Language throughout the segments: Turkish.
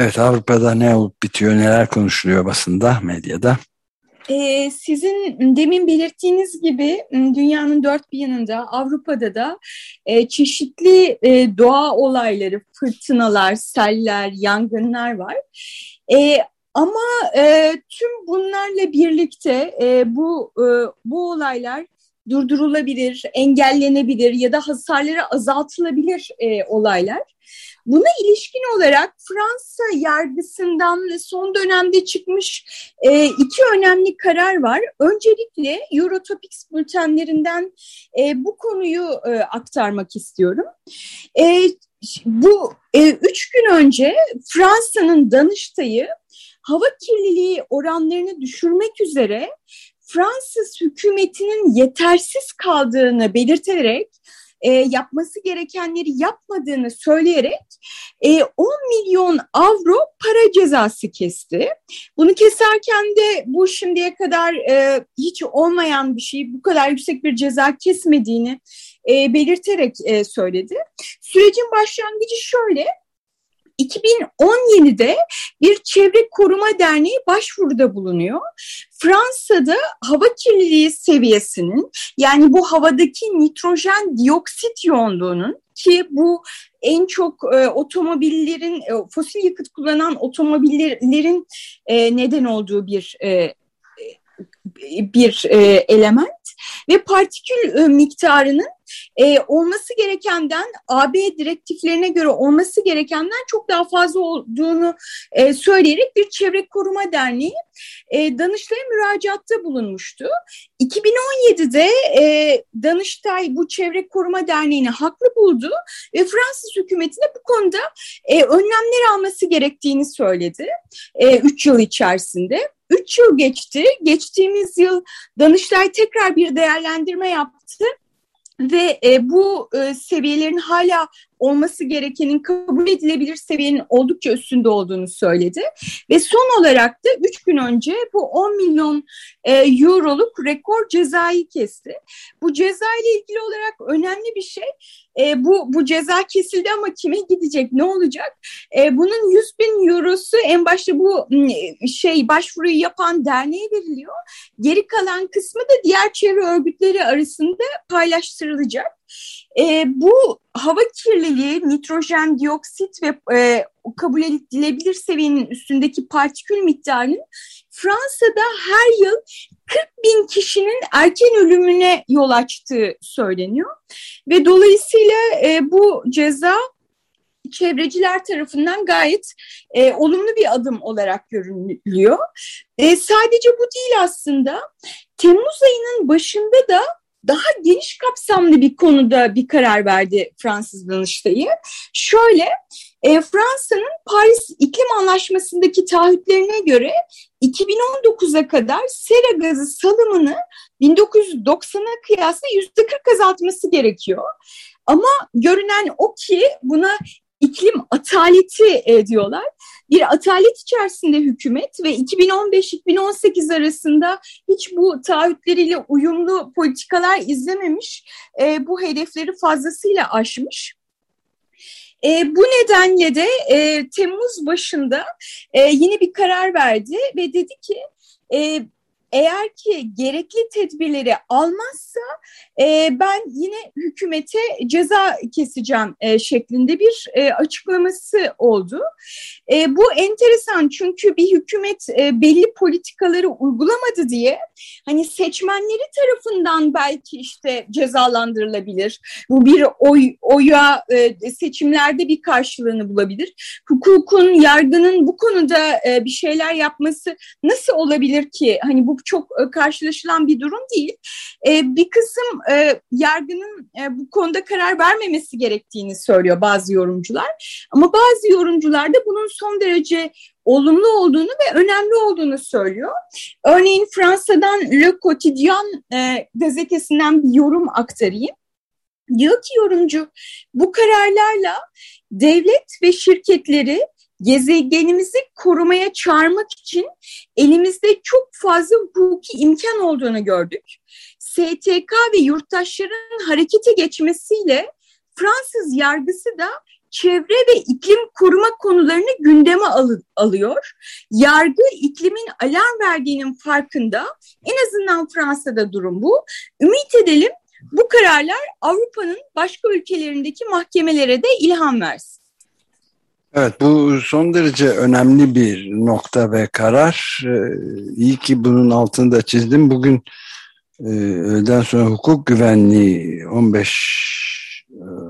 Evet, Avrupa'da ne olup bitiyor, neler konuşuluyor basında, medyada? Ee, sizin demin belirttiğiniz gibi dünyanın dört bir yanında, Avrupa'da da e, çeşitli e, doğa olayları, fırtınalar, seller, yangınlar var. E, ama e, tüm bunlarla birlikte e, bu e, bu olaylar durdurulabilir, engellenebilir ya da hasarları azaltılabilir e, olaylar. Buna ilişkin olarak Fransa yargısından son dönemde çıkmış e, iki önemli karar var. Öncelikle Eurotopics bültenlerinden e, bu konuyu e, aktarmak istiyorum. E, bu e, üç gün önce Fransa'nın Danıştay'ı hava kirliliği oranlarını düşürmek üzere Fransız hükümetinin yetersiz kaldığını belirterek e, yapması gerekenleri yapmadığını söyleyerek e, 10 milyon avro para cezası kesti. Bunu keserken de bu şimdiye kadar e, hiç olmayan bir şey, bu kadar yüksek bir ceza kesmediğini e, belirterek e, söyledi. Sürecin başlangıcı şöyle, 2017'de bir çevre koruma derneği başvuruda bulunuyor. Fransa'da hava kirliliği seviyesinin yani bu havadaki nitrojen dioksit yoğunluğunun ki bu en çok e, otomobillerin e, fosil yakıt kullanan otomobillerin e, neden olduğu bir e, bir e, element ve partikül e, miktarının e, olması gerekenden AB direktiflerine göre olması gerekenden çok daha fazla olduğunu e, söyleyerek bir çevre koruma derneği e, Danıştay'a müracaatta bulunmuştu. 2017'de e, Danıştay bu çevre koruma derneğini haklı buldu ve Fransız hükümetine bu konuda e, önlemler alması gerektiğini söyledi. E, üç yıl içerisinde. Üç yıl geçti. Geçtiğimiz yıl Danıştay tekrar bir değerlendirme yaptı ve e, bu e, seviyelerin hala olması gerekenin kabul edilebilir seviyenin oldukça üstünde olduğunu söyledi. Ve son olarak da 3 gün önce bu 10 milyon e, euroluk rekor cezayı kesti. Bu ceza ile ilgili olarak önemli bir şey e, bu, bu ceza kesildi ama kime gidecek ne olacak? E, bunun 100 bin eurosu en başta bu şey başvuruyu yapan derneğe veriliyor. Geri kalan kısmı da diğer çevre örgütleri arasında paylaştırılacak. E, bu hava kirliliği, nitrojen dioksit ve e, kabul edilebilir seviyenin üstündeki partikül miktarının Fransa'da her yıl 40 bin kişinin erken ölümüne yol açtığı söyleniyor. Ve dolayısıyla e, bu ceza çevreciler tarafından gayet e, olumlu bir adım olarak görünüyor. E, sadece bu değil aslında. Temmuz ayının başında da daha geniş kapsamlı bir konuda bir karar verdi Fransız Danıştay'ı. Şöyle, e, Fransa'nın Paris İklim Anlaşması'ndaki taahhütlerine göre 2019'a kadar sera gazı salımını 1990'a kıyasla %40 azaltması gerekiyor. Ama görünen o ki buna iklim ataleti e, diyorlar. Bir atalet içerisinde hükümet ve 2015-2018 arasında hiç bu taahhütleriyle uyumlu politikalar izlememiş, e, bu hedefleri fazlasıyla aşmış. E, bu nedenle de e, Temmuz başında e, yeni bir karar verdi ve dedi ki e, eğer ki gerekli tedbirleri almazsa e, ben yine hükümete ceza keseceğim e, şeklinde bir e, açıklaması oldu. E, bu enteresan çünkü bir hükümet e, belli politikaları uygulamadı diye hani seçmenleri tarafından belki işte cezalandırılabilir. Bu bir oy oya e, seçimlerde bir karşılığını bulabilir. Hukukun, yargının bu konuda e, bir şeyler yapması nasıl olabilir ki? Hani bu çok e, karşılaşılan bir durum değil. E, bir kısım e, yargının bu konuda karar vermemesi gerektiğini söylüyor bazı yorumcular. Ama bazı yorumcular da bunun son derece olumlu olduğunu ve önemli olduğunu söylüyor. Örneğin Fransa'dan Le Quotidien gazetesinden bir yorum aktarayım. Diyor ki yorumcu bu kararlarla devlet ve şirketleri gezegenimizi korumaya çağırmak için elimizde çok fazla hukuki imkan olduğunu gördük. STK ve yurttaşların harekete geçmesiyle Fransız yargısı da çevre ve iklim koruma konularını gündeme al alıyor. Yargı iklimin alarm verdiğinin farkında. En azından Fransa'da durum bu. Ümit edelim bu kararlar Avrupa'nın başka ülkelerindeki mahkemelere de ilham versin. Evet bu son derece önemli bir nokta ve karar. Ee, iyi ki bunun altında çizdim. Bugün e, öğleden sonra hukuk güvenliği 15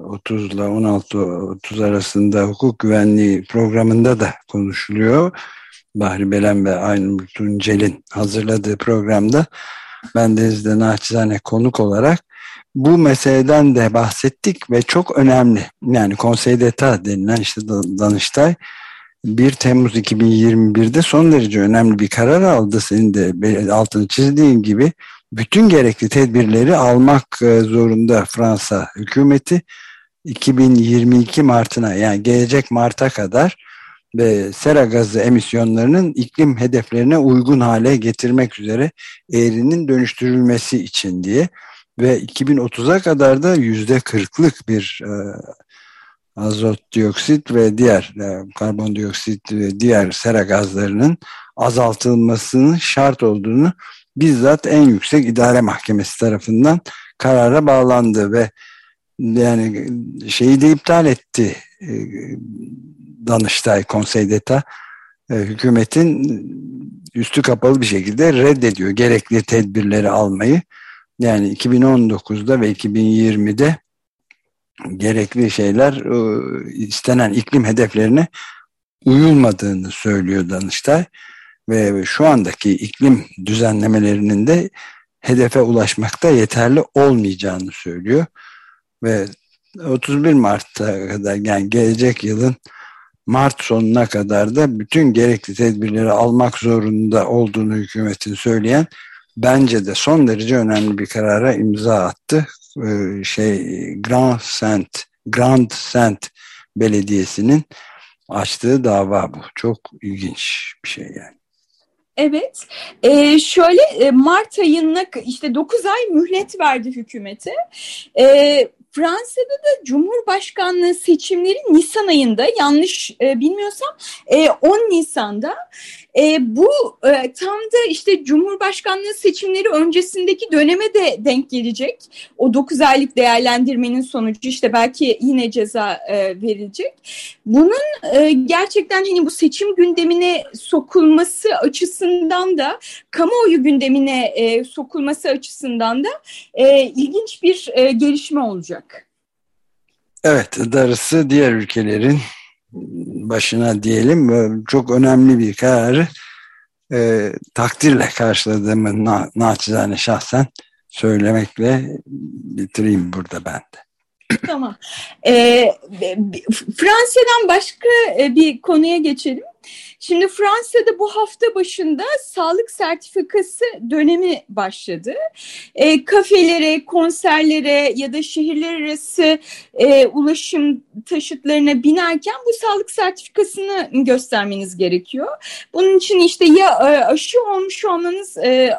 30 ile 16 30 arasında hukuk güvenliği programında da konuşuluyor. Bahri Belen ve Aynur Tuncel'in hazırladığı programda ben Deniz'de naçizane konuk olarak bu meseleden de bahsettik ve çok önemli. Yani Konsey d'Etat denilen işte Danıştay 1 Temmuz 2021'de son derece önemli bir karar aldı. Senin de altını çizdiğin gibi bütün gerekli tedbirleri almak e, zorunda Fransa hükümeti 2022 Mart'ına yani gelecek Mart'a kadar ve sera gazı emisyonlarının iklim hedeflerine uygun hale getirmek üzere eğrinin dönüştürülmesi için diye ve 2030'a kadar da yüzde kırklık bir e, azot dioksit ve diğer e, karbondioksit ve diğer sera gazlarının azaltılmasının şart olduğunu bizzat en yüksek idare mahkemesi tarafından karara bağlandı ve yani şeyi de iptal etti e, Danıştay Konsey d'Etat. E, hükümetin üstü kapalı bir şekilde reddediyor gerekli tedbirleri almayı yani 2019'da ve 2020'de gerekli şeyler e, istenen iklim hedeflerine uyulmadığını söylüyor Danıştay. Ve şu andaki iklim düzenlemelerinin de hedefe ulaşmakta yeterli olmayacağını söylüyor. Ve 31 Mart'ta kadar yani gelecek yılın Mart sonuna kadar da bütün gerekli tedbirleri almak zorunda olduğunu hükümetin söyleyen bence de son derece önemli bir karara imza attı. Ee, şey Grand Saint Grand Saint Belediyesi'nin açtığı dava bu. Çok ilginç bir şey yani. Evet, ee, şöyle Mart ayına işte 9 ay mühlet verdi hükümete. Ee, Fransa'da da Cumhurbaşkanlığı seçimleri Nisan ayında yanlış e, bilmiyorsam e, 10 Nisan'da e, bu e, tam da işte Cumhurbaşkanlığı seçimleri öncesindeki döneme de denk gelecek. O 9 aylık değerlendirmenin sonucu işte belki yine ceza e, verilecek. Bunun e, gerçekten hani bu seçim gündemine sokulması açısından da kamuoyu gündemine e, sokulması açısından da e, ilginç bir e, gelişme olacak. Evet, darısı diğer ülkelerin başına diyelim çok önemli bir kararı e, takdirle karşıladığımı na, naçizane şahsen söylemekle bitireyim burada ben de. Tamam. Ee, Fransa'dan başka e, bir konuya geçelim. Şimdi Fransa'da bu hafta başında sağlık sertifikası dönemi başladı. E, kafelere, konserlere ya da şehirler arası e, ulaşım taşıtlarına binerken bu sağlık sertifikasını göstermeniz gerekiyor. Bunun için işte ya e, aşı olmuş olmanız e,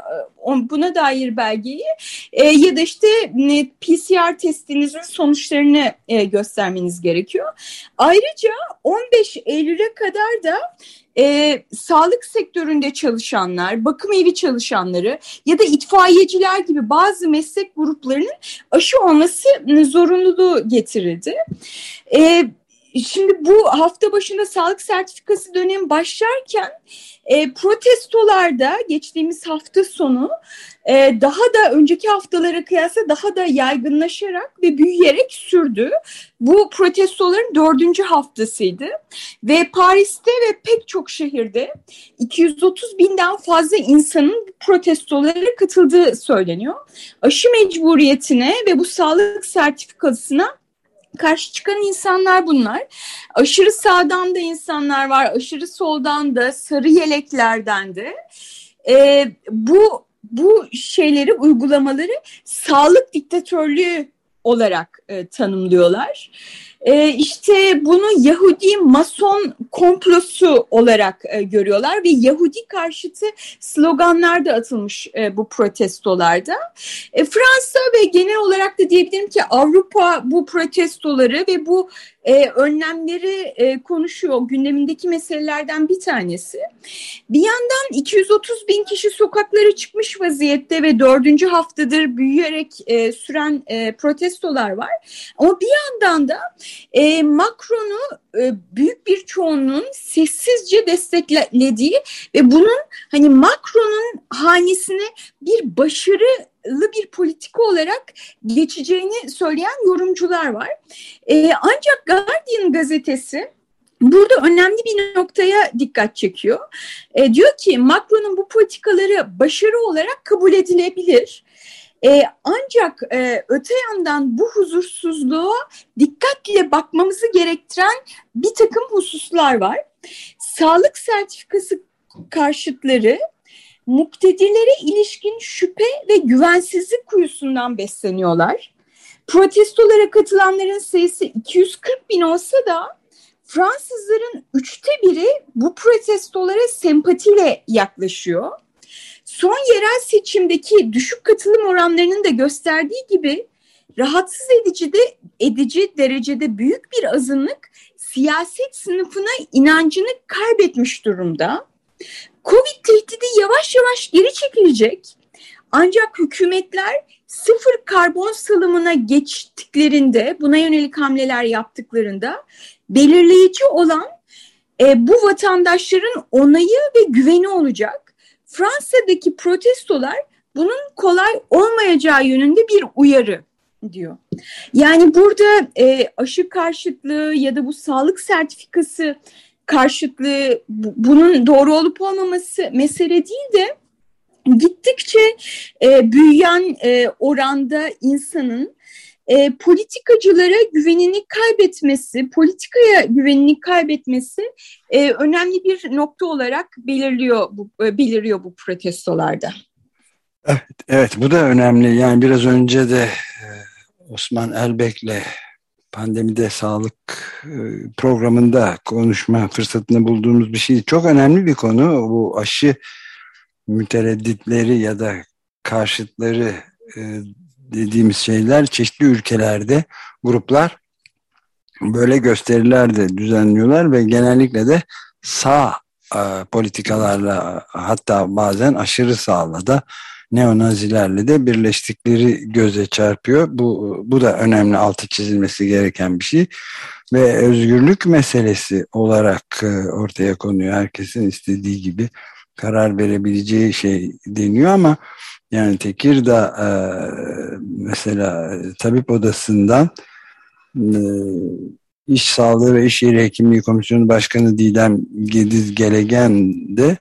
buna dair belgeyi e, ya da işte e, PCR testinizin sonuçlarını e, göstermeniz gerekiyor. Ayrıca 15 Eylül'e kadar da e, sağlık sektöründe çalışanlar, bakım evi çalışanları ya da itfaiyeciler gibi bazı meslek gruplarının aşı olması zorunluluğu getirildi. E, şimdi bu hafta başında sağlık sertifikası dönemi başlarken e, protestolarda geçtiğimiz hafta sonu e, daha da önceki haftalara kıyasla daha da yaygınlaşarak ve büyüyerek sürdü. Bu protestoların dördüncü haftasıydı ve Paris'te ve pek çok şehirde 230 binden fazla insanın protestolara katıldığı söyleniyor. Aşı mecburiyetine ve bu sağlık sertifikasına karşı çıkan insanlar bunlar. Aşırı sağdan da insanlar var, aşırı soldan da, sarı yeleklerden de. E, bu bu şeyleri, uygulamaları sağlık diktatörlüğü olarak e, tanımlıyorlar. E, işte bunu Yahudi Mason komplosu olarak e, görüyorlar ve Yahudi karşıtı sloganlar da atılmış e, bu protestolarda. E, Fransa ve genel olarak da diyebilirim ki Avrupa bu protestoları ve bu e, önlemleri e, konuşuyor. Gündemindeki meselelerden bir tanesi. Bir yandan 230 bin kişi sokaklara çıkmış vaziyette ve dördüncü haftadır büyüyerek e, süren e, protestolar var. Ama bir yandan da e, Macron'u e, büyük bir çoğunluğun sessizce desteklediği ve bunun hani Macron'un hanesine bir başarı bir politika olarak geçeceğini söyleyen yorumcular var. E, ancak Guardian gazetesi Burada önemli bir noktaya dikkat çekiyor. E, diyor ki Macron'un bu politikaları başarı olarak kabul edilebilir. E, ancak e, öte yandan bu huzursuzluğa dikkatle bakmamızı gerektiren bir takım hususlar var. Sağlık sertifikası karşıtları muktedirlere ilişkin şüphe ve güvensizlik kuyusundan besleniyorlar. Protestolara katılanların sayısı 240 bin olsa da Fransızların üçte biri bu protestolara sempatiyle yaklaşıyor. Son yerel seçimdeki düşük katılım oranlarının da gösterdiği gibi rahatsız edici de edici derecede büyük bir azınlık siyaset sınıfına inancını kaybetmiş durumda. Covid tehdidi yavaş yavaş geri çekilecek. Ancak hükümetler sıfır karbon salımına geçtiklerinde, buna yönelik hamleler yaptıklarında belirleyici olan e, bu vatandaşların onayı ve güveni olacak. Fransa'daki protestolar bunun kolay olmayacağı yönünde bir uyarı diyor. Yani burada e, aşı karşıtlığı ya da bu sağlık sertifikası karşıtlığı bunun doğru olup olmaması mesele değil de gittikçe e, büyüyen e, oranda insanın e, politikacılara güvenini kaybetmesi, politikaya güvenini kaybetmesi e, önemli bir nokta olarak belirliyor bu, e, beliriyor bu protestolarda. Evet, evet bu da önemli. Yani biraz önce de e, Osman Elbek'le pandemide sağlık e, programında konuşma fırsatını bulduğumuz bir şey. Çok önemli bir konu bu aşı müteredditleri ya da karşıtları e, dediğimiz şeyler çeşitli ülkelerde gruplar böyle gösteriler de düzenliyorlar ve genellikle de sağ e, politikalarla hatta bazen aşırı sağla da neonazilerle de birleştikleri göze çarpıyor. Bu, bu da önemli altı çizilmesi gereken bir şey. Ve özgürlük meselesi olarak e, ortaya konuyor. Herkesin istediği gibi karar verebileceği şey deniyor ama yani Tekirdağ e, mesela tabip odasından e, İş Sağlığı ve İş Yeri Hekimliği Komisyonu Başkanı Didem Gediz Gelegen de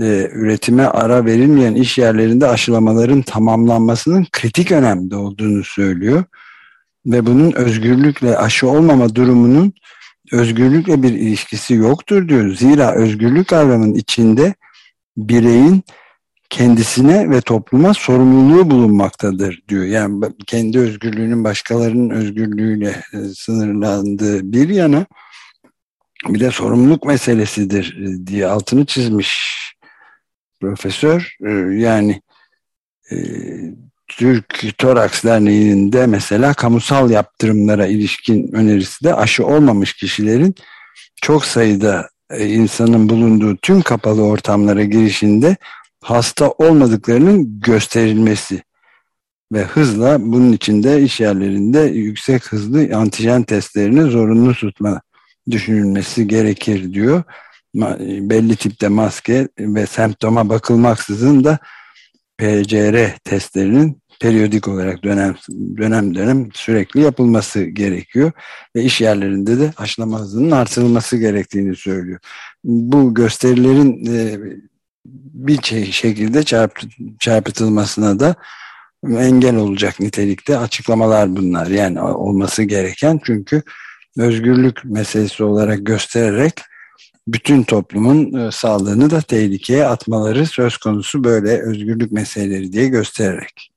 e, üretime ara verilmeyen iş yerlerinde aşılamaların tamamlanmasının kritik önemde olduğunu söylüyor. Ve bunun özgürlükle aşı olmama durumunun özgürlükle bir ilişkisi yoktur diyor. Zira özgürlük kavramının içinde bireyin kendisine ve topluma sorumluluğu bulunmaktadır diyor. Yani kendi özgürlüğünün başkalarının özgürlüğüyle e, sınırlandığı bir yana bir de sorumluluk meselesidir e, diye altını çizmiş profesör. E, yani e, Türk Toraks Derneği'nin de mesela kamusal yaptırımlara ilişkin önerisi de aşı olmamış kişilerin çok sayıda e, insanın bulunduğu tüm kapalı ortamlara girişinde hasta olmadıklarının gösterilmesi ve hızla bunun içinde iş yerlerinde yüksek hızlı antijen testlerini zorunlu tutma düşünülmesi gerekir diyor. Belli tipte maske ve semptoma bakılmaksızın da PCR testlerinin periyodik olarak dönem dönem dönem sürekli yapılması gerekiyor ve iş yerlerinde de aşılama hızının artırılması gerektiğini söylüyor. Bu gösterilerin e, bir şekilde çarp, çarpıtılmasına da engel olacak nitelikte açıklamalar bunlar. Yani olması gereken çünkü özgürlük meselesi olarak göstererek bütün toplumun e, sağlığını da tehlikeye atmaları söz konusu böyle özgürlük meseleleri diye göstererek.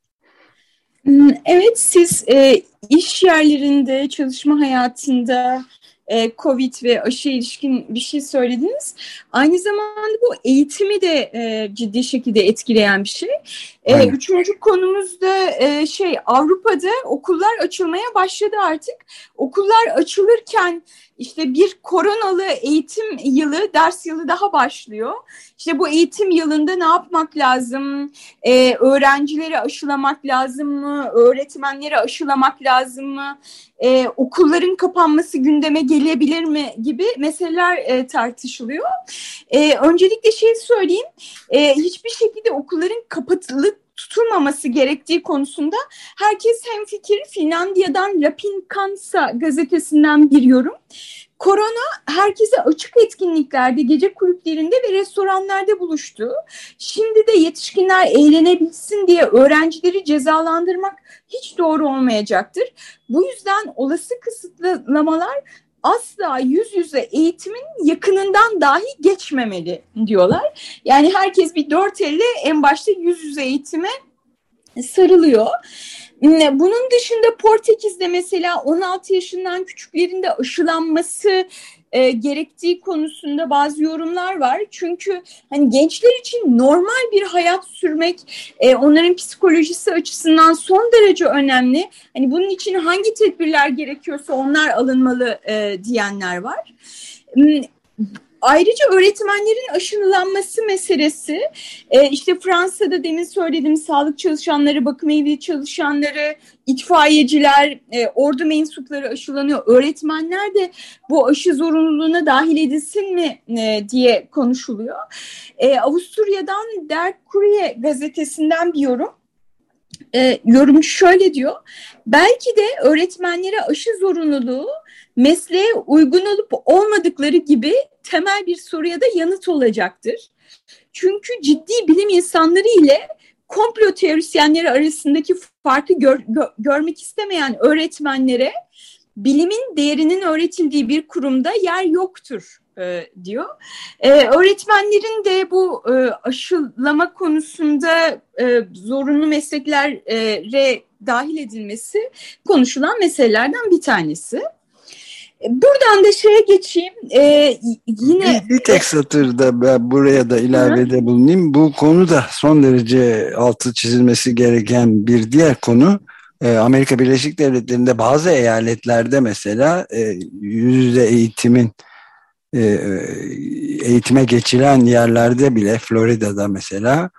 Hmm, evet siz e, iş yerlerinde, çalışma hayatında e, Covid ve aşı ilişkin bir şey söylediniz. Aynı zamanda bu eğitimi de e, ciddi şekilde etkileyen bir şey. E, üçüncü konumuz da e, şey Avrupa'da okullar açılmaya başladı artık. Okullar açılırken işte bir koronalı eğitim yılı, ders yılı daha başlıyor. İşte bu eğitim yılında ne yapmak lazım? Ee, öğrencileri aşılamak lazım mı? Öğretmenleri aşılamak lazım mı? Ee, okulların kapanması gündeme gelebilir mi? Gibi meseleler e, tartışılıyor. Ee, öncelikle şey söyleyeyim. E, hiçbir şekilde okulların kapatılıp tutulmaması gerektiği konusunda herkes hem fikir Finlandiya'dan Lapin Kansa gazetesinden bir yorum. Korona herkese açık etkinliklerde, gece kulüplerinde ve restoranlarda buluştu. Şimdi de yetişkinler eğlenebilsin diye öğrencileri cezalandırmak hiç doğru olmayacaktır. Bu yüzden olası kısıtlamalar asla yüz yüze eğitimin yakınından dahi geçmemeli diyorlar. Yani herkes bir dört elle en başta yüz yüze eğitime sarılıyor. Bunun dışında Portekiz'de mesela 16 yaşından küçüklerinde aşılanması e, gerektiği konusunda bazı yorumlar var. Çünkü hani gençler için normal bir hayat sürmek e, onların psikolojisi açısından son derece önemli. Hani bunun için hangi tedbirler gerekiyorsa onlar alınmalı e, diyenler var. Ayrıca öğretmenlerin aşılanması meselesi e, işte Fransa'da demin söylediğim sağlık çalışanları, bakım evi çalışanları, itfaiyeciler, e, ordu mensupları aşılanıyor. Öğretmenler de bu aşı zorunluluğuna dahil edilsin mi e, diye konuşuluyor. E, Avusturya'dan Der Kurier gazetesinden bir yorum. E, yorum şöyle diyor. Belki de öğretmenlere aşı zorunluluğu mesleğe uygun olup olmadıkları gibi temel bir soruya da yanıt olacaktır. Çünkü ciddi bilim insanları ile komplo teorisyenleri arasındaki farkı gör, gö, görmek istemeyen öğretmenlere bilimin değerinin öğretildiği bir kurumda yer yoktur e, diyor. E, öğretmenlerin de bu e, aşılama konusunda e, zorunlu mesleklere dahil edilmesi konuşulan meselelerden bir tanesi. Buradan da şeye geçeyim. Ee, yine bir, bir tek satırda ben buraya da ilavede bulunayım. Bu konu da son derece altı çizilmesi gereken bir diğer konu. Ee, Amerika Birleşik Devletleri'nde bazı eyaletlerde mesela e, yüzde eğitimin e, eğitime geçilen yerlerde bile Florida'da mesela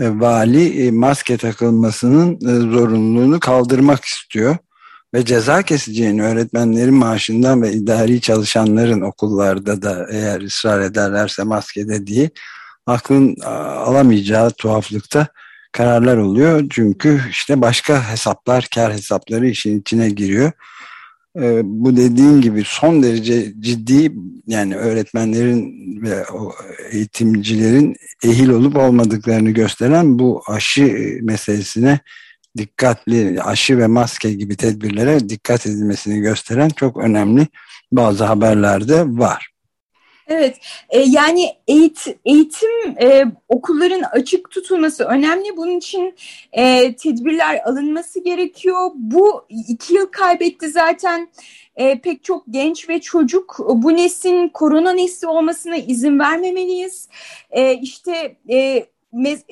e, vali e, maske takılmasının e, zorunluluğunu kaldırmak istiyor ve ceza keseceğini öğretmenlerin maaşından ve idari çalışanların okullarda da eğer ısrar ederlerse maskede diye aklın alamayacağı tuhaflıkta kararlar oluyor. Çünkü işte başka hesaplar, kar hesapları işin içine giriyor. Ee, bu dediğin gibi son derece ciddi yani öğretmenlerin ve eğitimcilerin ehil olup olmadıklarını gösteren bu aşı meselesine dikkatli aşı ve maske gibi tedbirlere dikkat edilmesini gösteren çok önemli bazı haberlerde var. Evet, e, yani eğit, eğitim e, okulların açık tutulması önemli. Bunun için e, tedbirler alınması gerekiyor. Bu iki yıl kaybetti zaten e, pek çok genç ve çocuk. Bu neslin korona nesli olmasına izin vermemeliyiz. E, işte e, bir,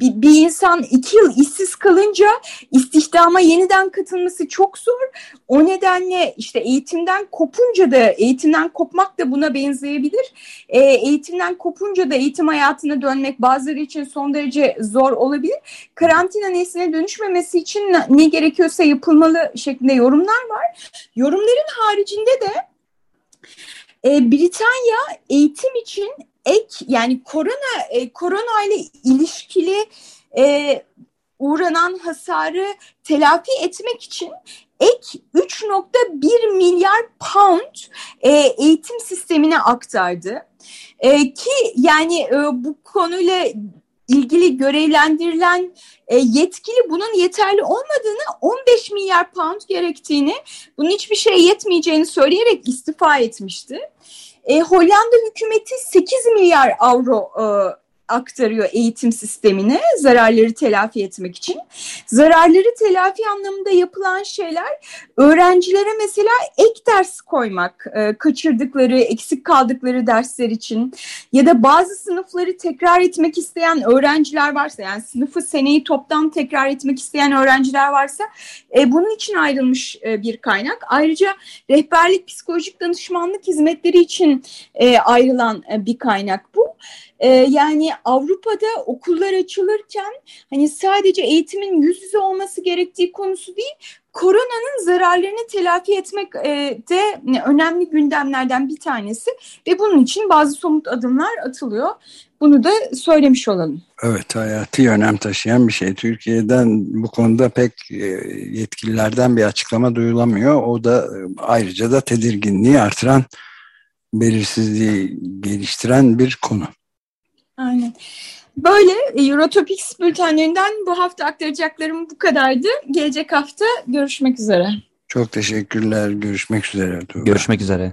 bir insan iki yıl işsiz kalınca istihdama yeniden katılması çok zor. O nedenle işte eğitimden kopunca da eğitimden kopmak da buna benzeyebilir. E, eğitimden kopunca da eğitim hayatına dönmek bazıları için son derece zor olabilir. Karantina nesline dönüşmemesi için ne gerekiyorsa yapılmalı şeklinde yorumlar var. Yorumların haricinde de e, Britanya eğitim için ek yani korona e, korona ile ilişkili e, uğranan hasarı telafi etmek için ek 3.1 milyar pound e, eğitim sistemine aktardı. E, ki yani e, bu konuyla ilgili görevlendirilen e, yetkili bunun yeterli olmadığını 15 milyar pound gerektiğini bunun hiçbir şey yetmeyeceğini söyleyerek istifa etmişti. E, Hollanda hükümeti 8 milyar avro e, aktarıyor eğitim sistemine zararları telafi etmek için. Zararları telafi anlamında yapılan şeyler öğrencilere mesela ek ders koymak, e, kaçırdıkları, eksik kaldıkları dersler için ya da bazı sınıfları tekrar etmek isteyen öğrenciler varsa yani sınıfı seneyi toptan tekrar etmek isteyen öğrenciler varsa e, bunun için ayrılmış e, bir kaynak. Ayrıca rehberlik psikolojik danışmanlık hizmetleri için e, ayrılan e, bir kaynak bu. E, yani Avrupa'da okullar açılırken hani sadece eğitimin yüz yüze olması gerektiği konusu değil, koronanın zararlarını telafi etmek e, de önemli gündemlerden bir tanesi ve bunun için bazı somut adımlar atılıyor. Bunu da söylemiş olalım. Evet hayati önem taşıyan bir şey. Türkiye'den bu konuda pek e, yetkililerden bir açıklama duyulamıyor. O da e, ayrıca da tedirginliği artıran, belirsizliği geliştiren bir konu. Aynen. Böyle e, Eurotopics bültenlerinden bu hafta aktaracaklarım bu kadardı. Gelecek hafta görüşmek üzere. Çok teşekkürler. Görüşmek üzere. Tuğba. Görüşmek üzere.